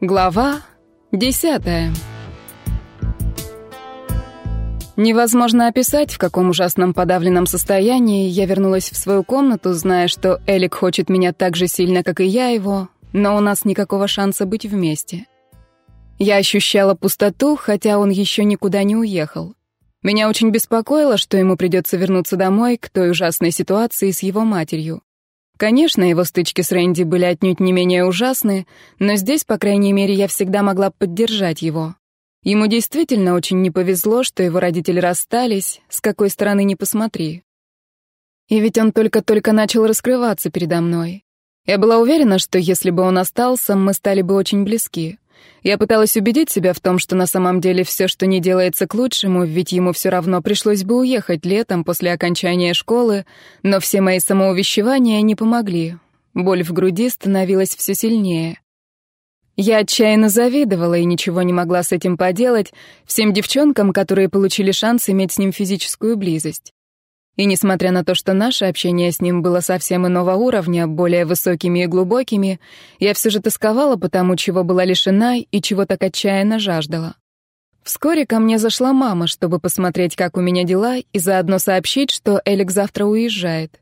Глава десятая. Невозможно описать, в каком ужасном подавленном состоянии я вернулась в свою комнату, зная, что Элик хочет меня так же сильно, как и я его, но у нас никакого шанса быть вместе. Я ощущала пустоту, хотя он еще никуда не уехал. Меня очень беспокоило, что ему придется вернуться домой к той ужасной ситуации с его матерью. Конечно, его стычки с Рэнди были отнюдь не менее ужасны, но здесь, по крайней мере, я всегда могла поддержать его. Ему действительно очень не повезло, что его родители расстались, с какой стороны ни посмотри. И ведь он только-только начал раскрываться передо мной. Я была уверена, что если бы он остался, мы стали бы очень близки. Я пыталась убедить себя в том, что на самом деле все, что не делается к лучшему, ведь ему все равно пришлось бы уехать летом после окончания школы, но все мои самоувещевания не помогли. Боль в груди становилась все сильнее. Я отчаянно завидовала и ничего не могла с этим поделать всем девчонкам, которые получили шанс иметь с ним физическую близость. И несмотря на то, что наше общение с ним было совсем иного уровня, более высокими и глубокими, я все же тосковала по тому, чего была лишена и чего так отчаянно жаждала. Вскоре ко мне зашла мама, чтобы посмотреть, как у меня дела, и заодно сообщить, что Элик завтра уезжает.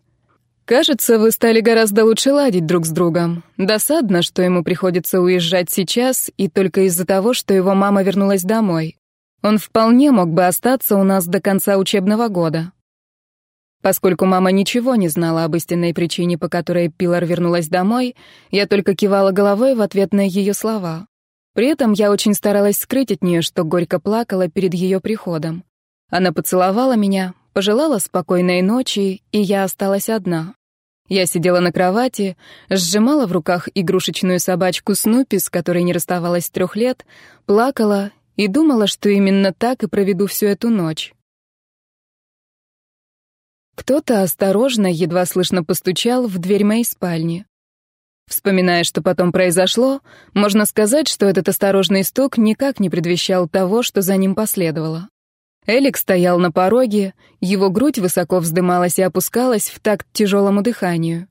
«Кажется, вы стали гораздо лучше ладить друг с другом. Досадно, что ему приходится уезжать сейчас, и только из-за того, что его мама вернулась домой. Он вполне мог бы остаться у нас до конца учебного года». Поскольку мама ничего не знала об истинной причине, по которой Пилар вернулась домой, я только кивала головой в ответ на ее слова. При этом я очень старалась скрыть от нее, что горько плакала перед ее приходом. Она поцеловала меня, пожелала спокойной ночи, и я осталась одна. Я сидела на кровати, сжимала в руках игрушечную собачку Снупи, с которой не расставалась трех лет, плакала и думала, что именно так и проведу всю эту ночь. Кто-то осторожно, едва слышно постучал в дверь моей спальни. Вспоминая, что потом произошло, можно сказать, что этот осторожный стук никак не предвещал того, что за ним последовало. Элик стоял на пороге, его грудь высоко вздымалась и опускалась в такт тяжелому дыханию.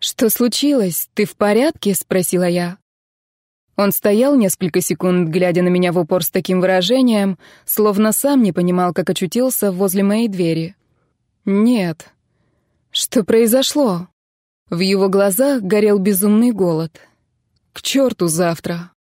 «Что случилось? Ты в порядке?» — спросила я. Он стоял несколько секунд, глядя на меня в упор с таким выражением, словно сам не понимал, как очутился возле моей двери. Нет. Что произошло? В его глазах горел безумный голод. К черту завтра.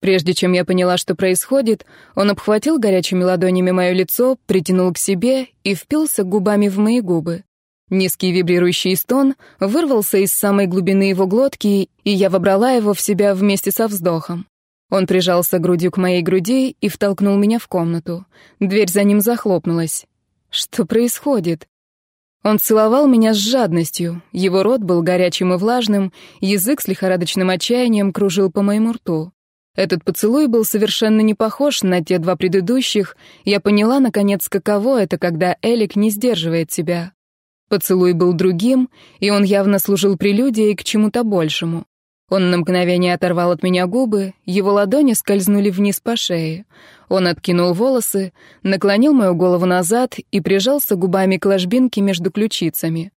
Прежде чем я поняла, что происходит, он обхватил горячими ладонями мое лицо, притянул к себе и впился губами в мои губы. Низкий вибрирующий стон вырвался из самой глубины его глотки, и я вобрала его в себя вместе со вздохом. Он прижался грудью к моей груди и втолкнул меня в комнату. Дверь за ним захлопнулась. Что происходит? Он целовал меня с жадностью, его рот был горячим и влажным, язык с лихорадочным отчаянием кружил по моему рту. Этот поцелуй был совершенно не похож на те два предыдущих, я поняла, наконец, каково это, когда Элик не сдерживает себя. Поцелуй был другим, и он явно служил прелюдией к чему-то большему. Он на мгновение оторвал от меня губы, его ладони скользнули вниз по шее. Он откинул волосы, наклонил мою голову назад и прижался губами к ложбинке между ключицами.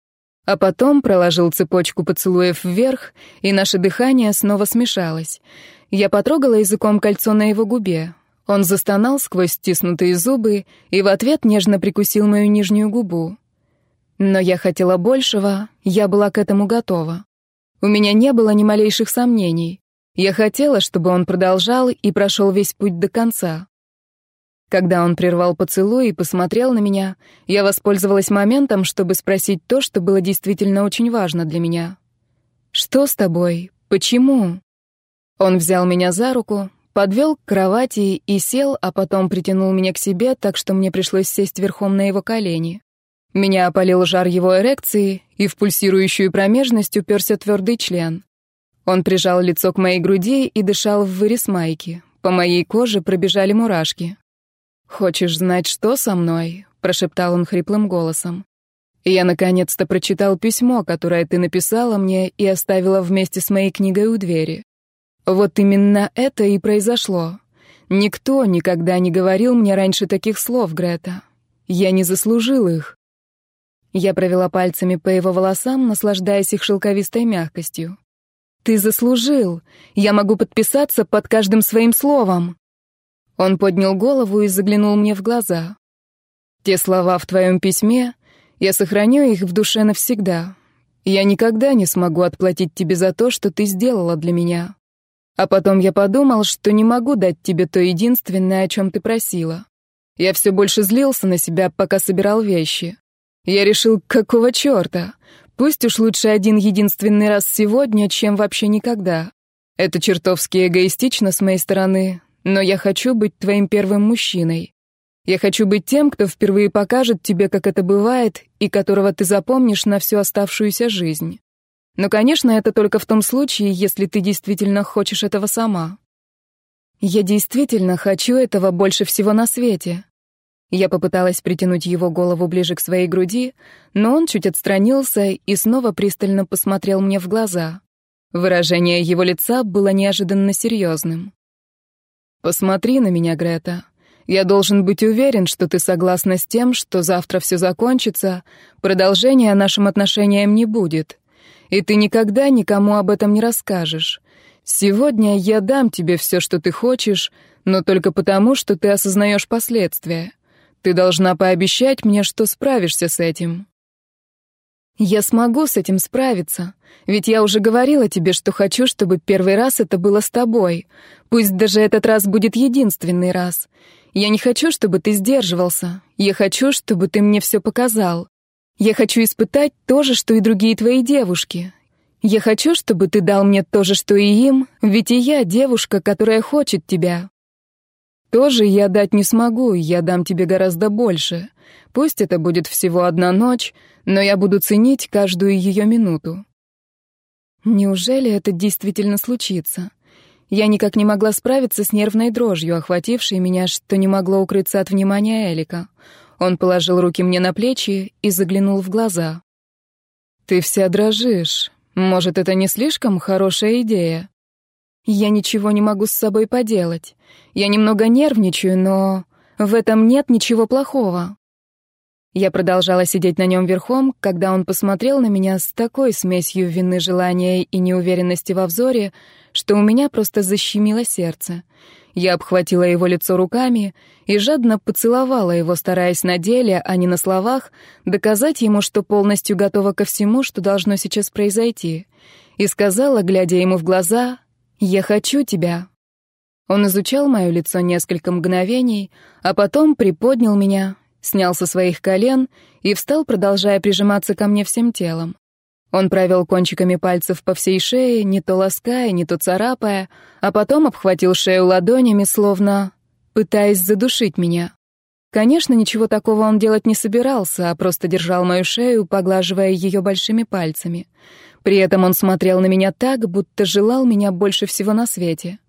А потом проложил цепочку поцелуев вверх, и наше дыхание снова смешалось. Я потрогала языком кольцо на его губе. Он застонал сквозь стиснутые зубы и в ответ нежно прикусил мою нижнюю губу. Но я хотела большего, я была к этому готова. У меня не было ни малейших сомнений. Я хотела, чтобы он продолжал и прошел весь путь до конца. Когда он прервал поцелуй и посмотрел на меня, я воспользовалась моментом, чтобы спросить то, что было действительно очень важно для меня. «Что с тобой? Почему?» Он взял меня за руку, подвел к кровати и сел, а потом притянул меня к себе, так что мне пришлось сесть верхом на его колени. Меня опалил жар его эрекции, и в пульсирующую промежность уперся твердый член. Он прижал лицо к моей груди и дышал в вырез майки. По моей коже пробежали мурашки. «Хочешь знать, что со мной?» — прошептал он хриплым голосом. «Я наконец-то прочитал письмо, которое ты написала мне и оставила вместе с моей книгой у двери. Вот именно это и произошло. Никто никогда не говорил мне раньше таких слов, Грета. Я не заслужил их. Я провела пальцами по его волосам, наслаждаясь их шелковистой мягкостью. Ты заслужил. Я могу подписаться под каждым своим словом. Он поднял голову и заглянул мне в глаза. Те слова в твоем письме, я сохраню их в душе навсегда. Я никогда не смогу отплатить тебе за то, что ты сделала для меня. А потом я подумал, что не могу дать тебе то единственное, о чем ты просила. Я все больше злился на себя, пока собирал вещи. Я решил, какого черта? Пусть уж лучше один единственный раз сегодня, чем вообще никогда. Это чертовски эгоистично с моей стороны, но я хочу быть твоим первым мужчиной. Я хочу быть тем, кто впервые покажет тебе, как это бывает, и которого ты запомнишь на всю оставшуюся жизнь. Но, конечно, это только в том случае, если ты действительно хочешь этого сама. Я действительно хочу этого больше всего на свете. Я попыталась притянуть его голову ближе к своей груди, но он чуть отстранился и снова пристально посмотрел мне в глаза. Выражение его лица было неожиданно серьезным. «Посмотри на меня, Грета. Я должен быть уверен, что ты согласна с тем, что завтра все закончится, продолжения нашим отношениям не будет. И ты никогда никому об этом не расскажешь. Сегодня я дам тебе все, что ты хочешь, но только потому, что ты осознаешь последствия. Ты должна пообещать мне, что справишься с этим. Я смогу с этим справиться, ведь я уже говорила тебе, что хочу, чтобы первый раз это было с тобой. Пусть даже этот раз будет единственный раз. Я не хочу, чтобы ты сдерживался. Я хочу, чтобы ты мне все показал. Я хочу испытать то же, что и другие твои девушки. Я хочу, чтобы ты дал мне то же, что и им, ведь и я девушка, которая хочет тебя. Тоже я дать не смогу, я дам тебе гораздо больше. Пусть это будет всего одна ночь, но я буду ценить каждую ее минуту. Неужели это действительно случится? Я никак не могла справиться с нервной дрожью, охватившей меня, что не могло укрыться от внимания Элика. Он положил руки мне на плечи и заглянул в глаза. «Ты вся дрожишь. Может, это не слишком хорошая идея?» Я ничего не могу с собой поделать. Я немного нервничаю, но в этом нет ничего плохого. Я продолжала сидеть на нем верхом, когда он посмотрел на меня с такой смесью вины, желания и неуверенности во взоре, что у меня просто защемило сердце. Я обхватила его лицо руками и жадно поцеловала его, стараясь на деле, а не на словах, доказать ему, что полностью готова ко всему, что должно сейчас произойти. И сказала, глядя ему в глаза, «Я хочу тебя». Он изучал мое лицо несколько мгновений, а потом приподнял меня, снял со своих колен и встал, продолжая прижиматься ко мне всем телом. Он провел кончиками пальцев по всей шее, не то лаская, не то царапая, а потом обхватил шею ладонями, словно пытаясь задушить меня. Конечно, ничего такого он делать не собирался, а просто держал мою шею, поглаживая ее большими пальцами. При этом он смотрел на меня так, будто желал меня больше всего на свете.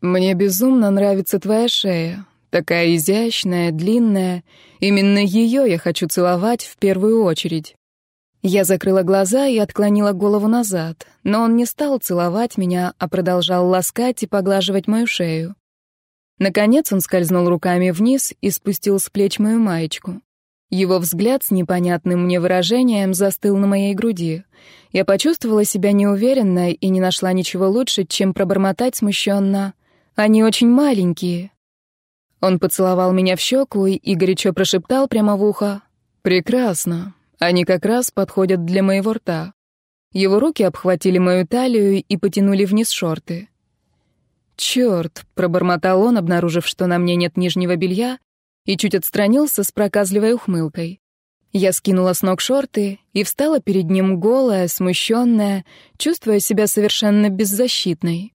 «Мне безумно нравится твоя шея. Такая изящная, длинная. Именно ее я хочу целовать в первую очередь». Я закрыла глаза и отклонила голову назад, но он не стал целовать меня, а продолжал ласкать и поглаживать мою шею. Наконец он скользнул руками вниз и спустил с плеч мою маечку. Его взгляд с непонятным мне выражением застыл на моей груди. Я почувствовала себя неуверенно и не нашла ничего лучше, чем пробормотать смущенно. «Они очень маленькие». Он поцеловал меня в щеку и горячо прошептал прямо в ухо. «Прекрасно. Они как раз подходят для моего рта». Его руки обхватили мою талию и потянули вниз шорты. «Черт!» — пробормотал он, обнаружив, что на мне нет нижнего белья, и чуть отстранился с проказливой ухмылкой. Я скинула с ног шорты и встала перед ним голая, смущенная, чувствуя себя совершенно беззащитной.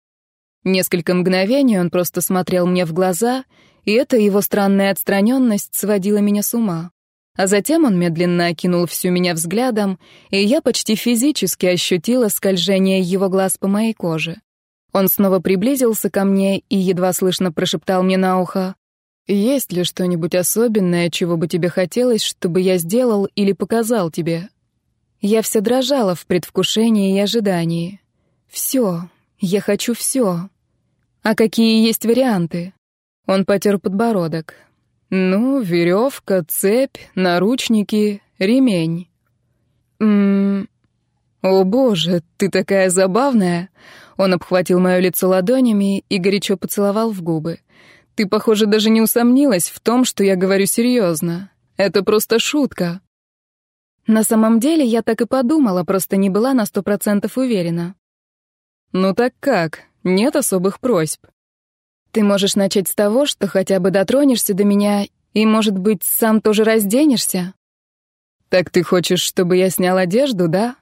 Несколько мгновений он просто смотрел мне в глаза, и эта его странная отстраненность сводила меня с ума. А затем он медленно окинул всю меня взглядом, и я почти физически ощутила скольжение его глаз по моей коже. Он снова приблизился ко мне и едва слышно прошептал мне на ухо есть ли что-нибудь особенное, чего бы тебе хотелось, чтобы я сделал или показал тебе? Я вся дрожала в предвкушении и ожидании. Все. Я хочу все. А какие есть варианты? Он потер подбородок. Ну, веревка, цепь, наручники, ремень. Ммм... «О боже, ты такая забавная!» Он обхватил мое лицо ладонями и горячо поцеловал в губы. «Ты, похоже, даже не усомнилась в том, что я говорю серьезно. Это просто шутка». На самом деле я так и подумала, просто не была на сто процентов уверена. «Ну так как? Нет особых просьб?» «Ты можешь начать с того, что хотя бы дотронешься до меня и, может быть, сам тоже разденешься?» «Так ты хочешь, чтобы я снял одежду, да?»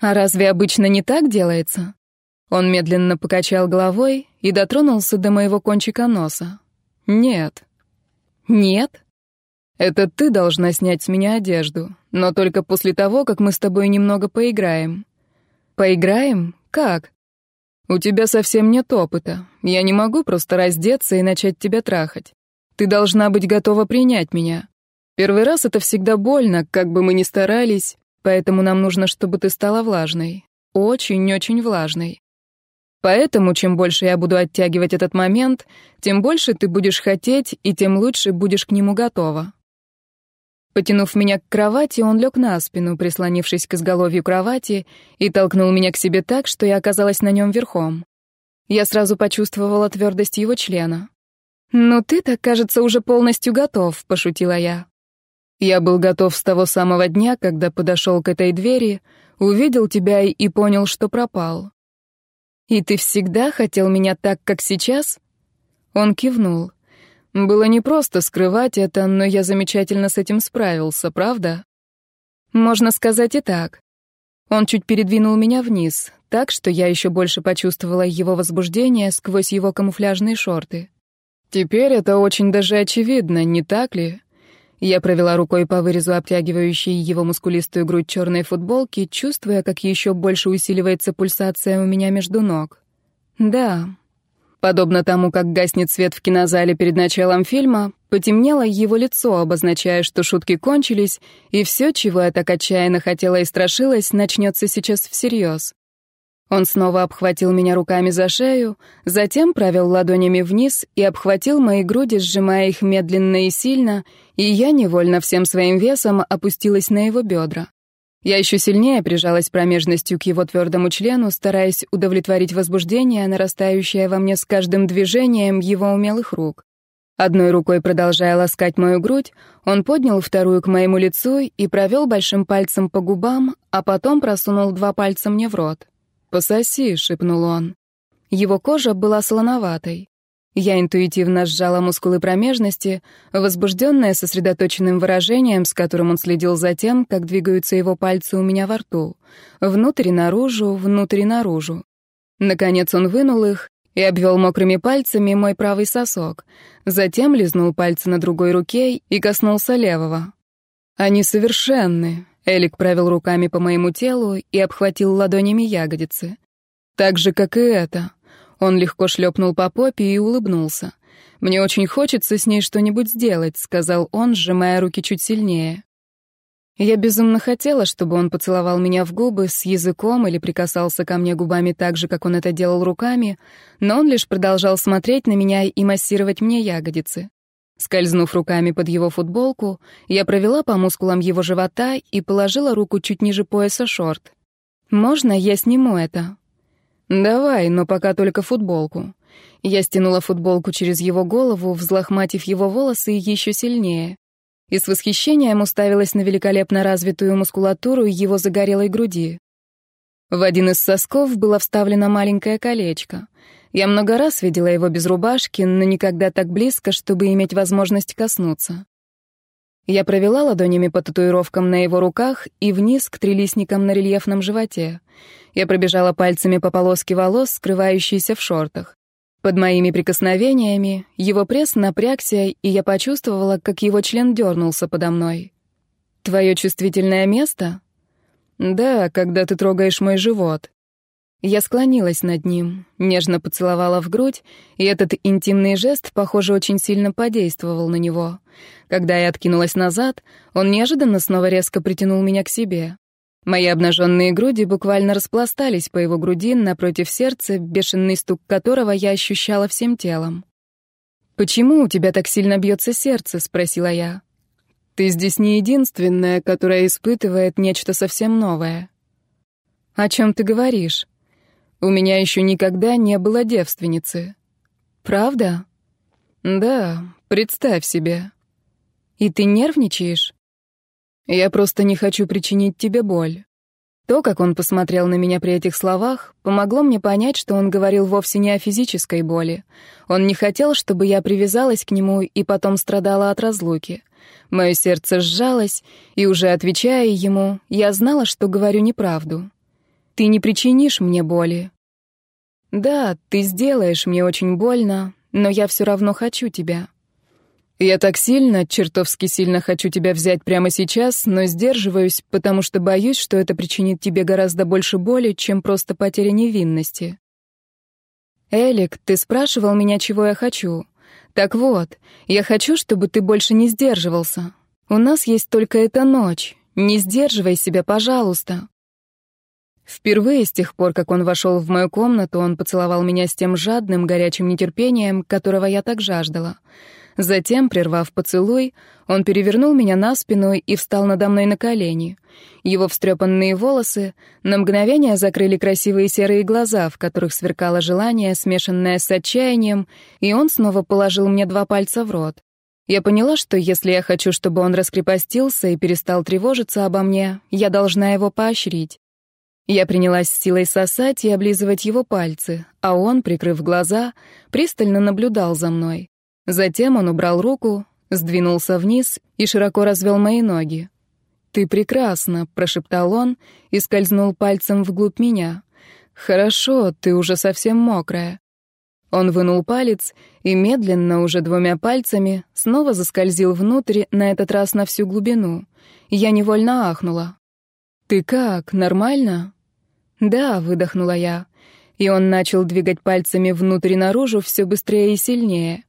«А разве обычно не так делается?» Он медленно покачал головой и дотронулся до моего кончика носа. «Нет». «Нет?» «Это ты должна снять с меня одежду, но только после того, как мы с тобой немного поиграем». «Поиграем? Как?» «У тебя совсем нет опыта. Я не могу просто раздеться и начать тебя трахать. Ты должна быть готова принять меня. Первый раз это всегда больно, как бы мы ни старались, поэтому нам нужно, чтобы ты стала влажной. Очень-очень влажной. Поэтому, чем больше я буду оттягивать этот момент, тем больше ты будешь хотеть, и тем лучше будешь к нему готова. Потянув меня к кровати, он лег на спину, прислонившись к изголовью кровати, и толкнул меня к себе так, что я оказалась на нем верхом. Я сразу почувствовала твердость его члена. «Ну ты так, кажется, уже полностью готов», — пошутила я. Я был готов с того самого дня, когда подошел к этой двери, увидел тебя и понял, что пропал. «И ты всегда хотел меня так, как сейчас?» Он кивнул. «Было непросто скрывать это, но я замечательно с этим справился, правда?» «Можно сказать и так». Он чуть передвинул меня вниз, так что я еще больше почувствовала его возбуждение сквозь его камуфляжные шорты. «Теперь это очень даже очевидно, не так ли?» Я провела рукой по вырезу обтягивающей его мускулистую грудь черной футболки, чувствуя, как еще больше усиливается пульсация у меня между ног. Да. Подобно тому, как гаснет свет в кинозале перед началом фильма, потемнело его лицо, обозначая, что шутки кончились, и все, чего я так отчаянно хотела и страшилась, начнется сейчас всерьез. Он снова обхватил меня руками за шею, затем провел ладонями вниз и обхватил мои груди, сжимая их медленно и сильно, и я невольно всем своим весом опустилась на его бедра. Я еще сильнее прижалась промежностью к его твердому члену, стараясь удовлетворить возбуждение, нарастающее во мне с каждым движением его умелых рук. Одной рукой продолжая ласкать мою грудь, он поднял вторую к моему лицу и провел большим пальцем по губам, а потом просунул два пальца мне в рот. «Пососи», — шепнул он. Его кожа была слоноватой. Я интуитивно сжала мускулы промежности, возбужденная сосредоточенным выражением, с которым он следил за тем, как двигаются его пальцы у меня во рту. Внутрь и наружу, внутрь и наружу. Наконец он вынул их и обвел мокрыми пальцами мой правый сосок. Затем лизнул пальцы на другой руке и коснулся левого. Они совершенны. Элик провел руками по моему телу и обхватил ладонями ягодицы. Так же, как и это. Он легко шлепнул по попе и улыбнулся. «Мне очень хочется с ней что-нибудь сделать», — сказал он, сжимая руки чуть сильнее. Я безумно хотела, чтобы он поцеловал меня в губы с языком или прикасался ко мне губами так же, как он это делал руками, но он лишь продолжал смотреть на меня и массировать мне ягодицы. Скользнув руками под его футболку, я провела по мускулам его живота и положила руку чуть ниже пояса шорт. «Можно я сниму это?» «Давай, но пока только футболку». Я стянула футболку через его голову, взлохматив его волосы еще сильнее. И с восхищением уставилась на великолепно развитую мускулатуру его загорелой груди. В один из сосков было вставлено маленькое колечко. Я много раз видела его без рубашки, но никогда так близко, чтобы иметь возможность коснуться. Я провела ладонями по татуировкам на его руках и вниз к трилистникам на рельефном животе. Я пробежала пальцами по полоске волос, скрывающейся в шортах. Под моими прикосновениями его пресс напрягся, и я почувствовала, как его член дернулся подо мной. «Твое чувствительное место?» «Да, когда ты трогаешь мой живот». Я склонилась над ним, нежно поцеловала в грудь, и этот интимный жест, похоже, очень сильно подействовал на него. Когда я откинулась назад, он неожиданно снова резко притянул меня к себе. Мои обнаженные груди буквально распластались по его груди напротив сердца, бешеный стук которого я ощущала всем телом. «Почему у тебя так сильно бьется сердце?» — спросила я. «Ты здесь не единственная, которая испытывает нечто совсем новое». «О чем ты говоришь? У меня еще никогда не было девственницы». «Правда?» «Да, представь себе». «И ты нервничаешь?» «Я просто не хочу причинить тебе боль». То, как он посмотрел на меня при этих словах, помогло мне понять, что он говорил вовсе не о физической боли. Он не хотел, чтобы я привязалась к нему и потом страдала от разлуки. Мое сердце сжалось, и уже отвечая ему, я знала, что говорю неправду. «Ты не причинишь мне боли». «Да, ты сделаешь мне очень больно, но я все равно хочу тебя». Я так сильно, чертовски сильно хочу тебя взять прямо сейчас, но сдерживаюсь, потому что боюсь, что это причинит тебе гораздо больше боли, чем просто потеря невинности. Элик, ты спрашивал меня, чего я хочу. Так вот, я хочу, чтобы ты больше не сдерживался. У нас есть только эта ночь. Не сдерживай себя, пожалуйста. Впервые с тех пор, как он вошел в мою комнату, он поцеловал меня с тем жадным, горячим нетерпением, которого я так жаждала. Затем, прервав поцелуй, он перевернул меня на спину и встал надо мной на колени. Его встрепанные волосы на мгновение закрыли красивые серые глаза, в которых сверкало желание, смешанное с отчаянием, и он снова положил мне два пальца в рот. Я поняла, что если я хочу, чтобы он раскрепостился и перестал тревожиться обо мне, я должна его поощрить. Я принялась силой сосать и облизывать его пальцы, а он, прикрыв глаза, пристально наблюдал за мной. Затем он убрал руку, сдвинулся вниз и широко развел мои ноги. «Ты прекрасна», — прошептал он и скользнул пальцем вглубь меня. «Хорошо, ты уже совсем мокрая». Он вынул палец и медленно, уже двумя пальцами, снова заскользил внутрь, на этот раз на всю глубину. Я невольно ахнула. «Ты как, нормально?» «Да», — выдохнула я. И он начал двигать пальцами внутрь и наружу все быстрее и сильнее.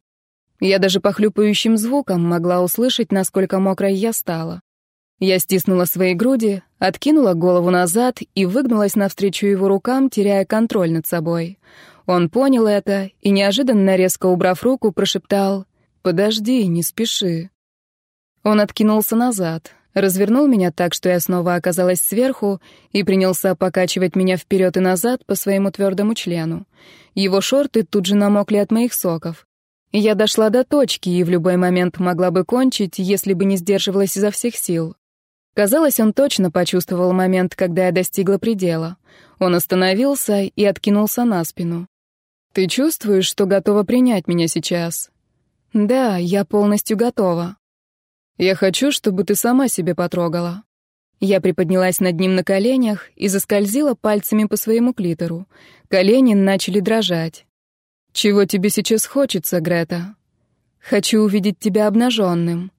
Я даже по хлюпающим звукам могла услышать, насколько мокрой я стала. Я стиснула свои груди, откинула голову назад и выгнулась навстречу его рукам, теряя контроль над собой. Он понял это и, неожиданно резко убрав руку, прошептал «Подожди, не спеши». Он откинулся назад, развернул меня так, что я снова оказалась сверху, и принялся покачивать меня вперед и назад по своему твердому члену. Его шорты тут же намокли от моих соков. Я дошла до точки и в любой момент могла бы кончить, если бы не сдерживалась изо всех сил. Казалось, он точно почувствовал момент, когда я достигла предела. Он остановился и откинулся на спину. «Ты чувствуешь, что готова принять меня сейчас?» «Да, я полностью готова». «Я хочу, чтобы ты сама себе потрогала». Я приподнялась над ним на коленях и заскользила пальцами по своему клитору. Колени начали дрожать. «Чего тебе сейчас хочется, Грета?» «Хочу увидеть тебя обнаженным».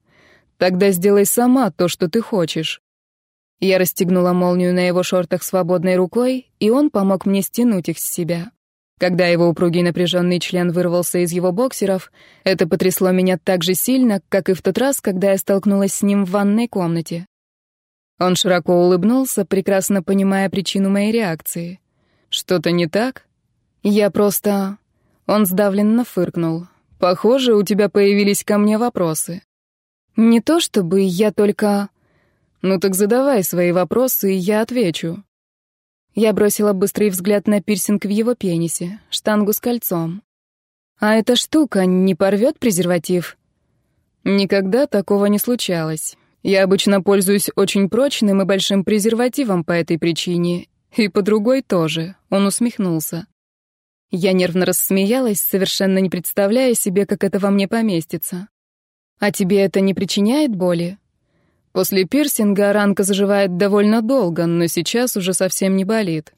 «Тогда сделай сама то, что ты хочешь». Я расстегнула молнию на его шортах свободной рукой, и он помог мне стянуть их с себя. Когда его упругий напряженный член вырвался из его боксеров, это потрясло меня так же сильно, как и в тот раз, когда я столкнулась с ним в ванной комнате. Он широко улыбнулся, прекрасно понимая причину моей реакции. «Что-то не так?» «Я просто...» Он сдавленно фыркнул. «Похоже, у тебя появились ко мне вопросы». «Не то чтобы я только...» «Ну так задавай свои вопросы, и я отвечу». Я бросила быстрый взгляд на пирсинг в его пенисе, штангу с кольцом. «А эта штука не порвет презерватив?» «Никогда такого не случалось. Я обычно пользуюсь очень прочным и большим презервативом по этой причине, и по другой тоже», — он усмехнулся. Я нервно рассмеялась, совершенно не представляя себе, как это во мне поместится. «А тебе это не причиняет боли?» После пирсинга ранка заживает довольно долго, но сейчас уже совсем не болит.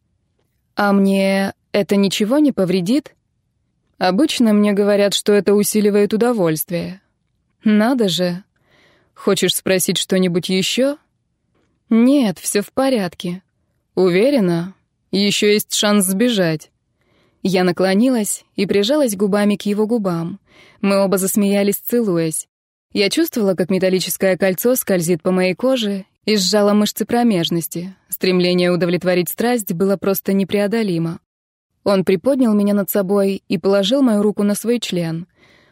«А мне это ничего не повредит?» «Обычно мне говорят, что это усиливает удовольствие». «Надо же. Хочешь спросить что-нибудь еще?» «Нет, все в порядке». «Уверена? Еще есть шанс сбежать». Я наклонилась и прижалась губами к его губам. Мы оба засмеялись, целуясь. Я чувствовала, как металлическое кольцо скользит по моей коже и сжала мышцы промежности. Стремление удовлетворить страсть было просто непреодолимо. Он приподнял меня над собой и положил мою руку на свой член.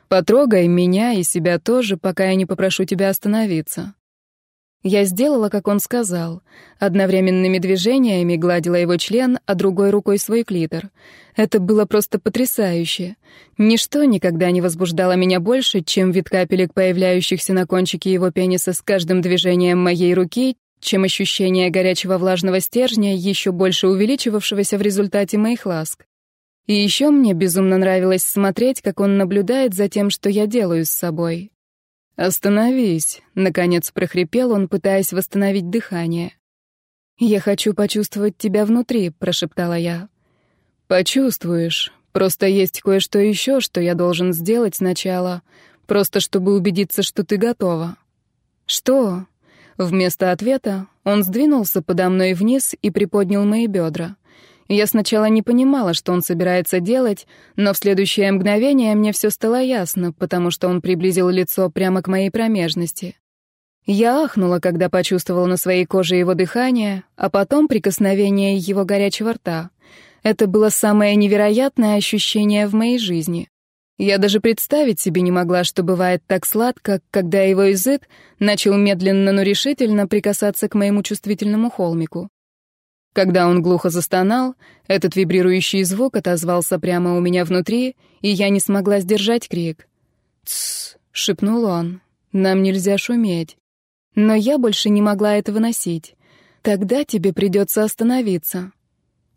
«Потрогай меня и себя тоже, пока я не попрошу тебя остановиться». Я сделала, как он сказал. Одновременными движениями гладила его член, а другой рукой свой клитор. Это было просто потрясающе. Ничто никогда не возбуждало меня больше, чем вид капелек, появляющихся на кончике его пениса с каждым движением моей руки, чем ощущение горячего влажного стержня, еще больше увеличивавшегося в результате моих ласк. И еще мне безумно нравилось смотреть, как он наблюдает за тем, что я делаю с собой. «Остановись», — наконец прохрипел он, пытаясь восстановить дыхание. «Я хочу почувствовать тебя внутри», — прошептала я. «Почувствуешь. Просто есть кое-что еще, что я должен сделать сначала, просто чтобы убедиться, что ты готова». «Что?» Вместо ответа он сдвинулся подо мной вниз и приподнял мои бедра. Я сначала не понимала, что он собирается делать, но в следующее мгновение мне все стало ясно, потому что он приблизил лицо прямо к моей промежности. Я ахнула, когда почувствовала на своей коже его дыхание, а потом прикосновение его горячего рта. Это было самое невероятное ощущение в моей жизни. Я даже представить себе не могла, что бывает так сладко, когда его язык начал медленно, но решительно прикасаться к моему чувствительному холмику. Когда он глухо застонал, этот вибрирующий звук отозвался прямо у меня внутри, и я не смогла сдержать крик. «Тссс», — шепнул он, — «нам нельзя шуметь». Но я больше не могла этого носить. Тогда тебе придется остановиться.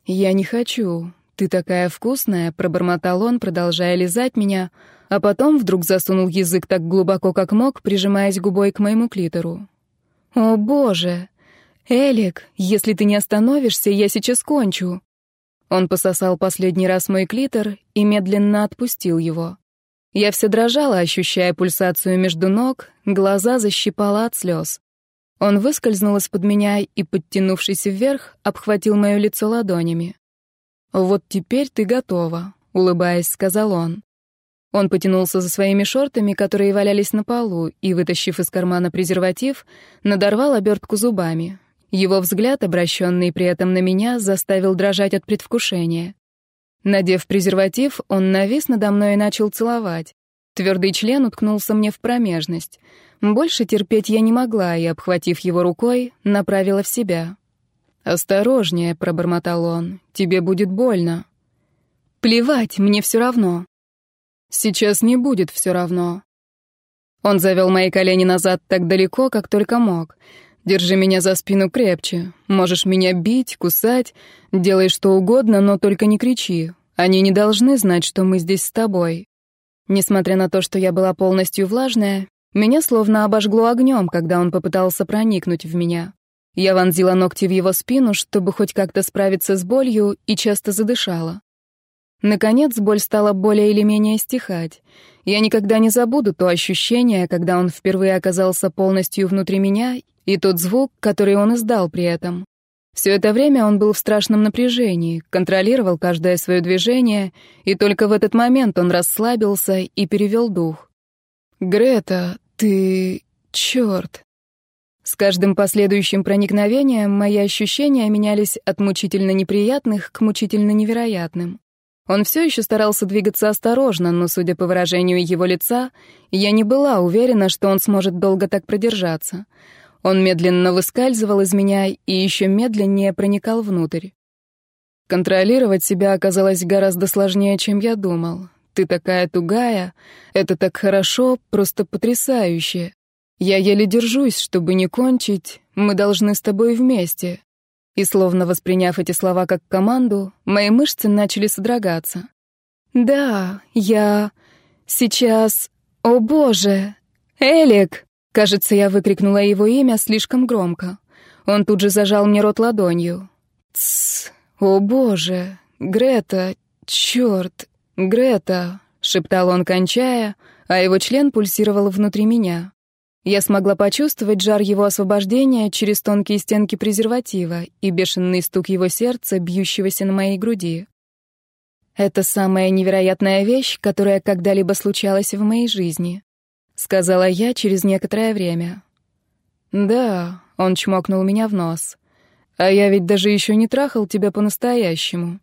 «Я не хочу. Ты такая вкусная», — пробормотал он, продолжая лизать меня, а потом вдруг засунул язык так глубоко, как мог, прижимаясь губой к моему клитору. «О, боже!» «Элик, если ты не остановишься, я сейчас кончу». Он пососал последний раз мой клитор и медленно отпустил его. Я все дрожала, ощущая пульсацию между ног, глаза защипала от слез. Он выскользнул из-под меня и, подтянувшись вверх, обхватил мое лицо ладонями. «Вот теперь ты готова», — улыбаясь, сказал он. Он потянулся за своими шортами, которые валялись на полу, и, вытащив из кармана презерватив, надорвал обертку зубами. Его взгляд, обращенный при этом на меня, заставил дрожать от предвкушения. Надев презерватив, он навис надо мной и начал целовать. Твердый член уткнулся мне в промежность. Больше терпеть я не могла, и, обхватив его рукой, направила в себя. «Осторожнее», — пробормотал он, — «тебе будет больно». «Плевать, мне все равно». «Сейчас не будет все равно». Он завел мои колени назад так далеко, как только мог — Держи меня за спину крепче. Можешь меня бить, кусать, делай что угодно, но только не кричи. Они не должны знать, что мы здесь с тобой. Несмотря на то, что я была полностью влажная, меня словно обожгло огнем, когда он попытался проникнуть в меня. Я вонзила ногти в его спину, чтобы хоть как-то справиться с болью, и часто задышала. Наконец, боль стала более или менее стихать. Я никогда не забуду то ощущение, когда он впервые оказался полностью внутри меня, и тот звук, который он издал при этом. Все это время он был в страшном напряжении, контролировал каждое свое движение, и только в этот момент он расслабился и перевел дух. «Грета, ты... черт!» С каждым последующим проникновением мои ощущения менялись от мучительно неприятных к мучительно невероятным. Он все еще старался двигаться осторожно, но, судя по выражению его лица, я не была уверена, что он сможет долго так продержаться. Он медленно выскальзывал из меня и еще медленнее проникал внутрь. Контролировать себя оказалось гораздо сложнее, чем я думал. Ты такая тугая, это так хорошо, просто потрясающе. Я еле держусь, чтобы не кончить, мы должны с тобой вместе. И словно восприняв эти слова как команду, мои мышцы начали содрогаться. «Да, я... сейчас... О боже! Элик!» Кажется, я выкрикнула его имя слишком громко. Он тут же зажал мне рот ладонью. «Тссс! О боже! Грета! Черт! Грета!» — шептал он, кончая, а его член пульсировал внутри меня. Я смогла почувствовать жар его освобождения через тонкие стенки презерватива и бешеный стук его сердца, бьющегося на моей груди. Это самая невероятная вещь, которая когда-либо случалась в моей жизни, сказала я через некоторое время. Да, он чмокнул меня в нос. А я ведь даже еще не трахал тебя по-настоящему.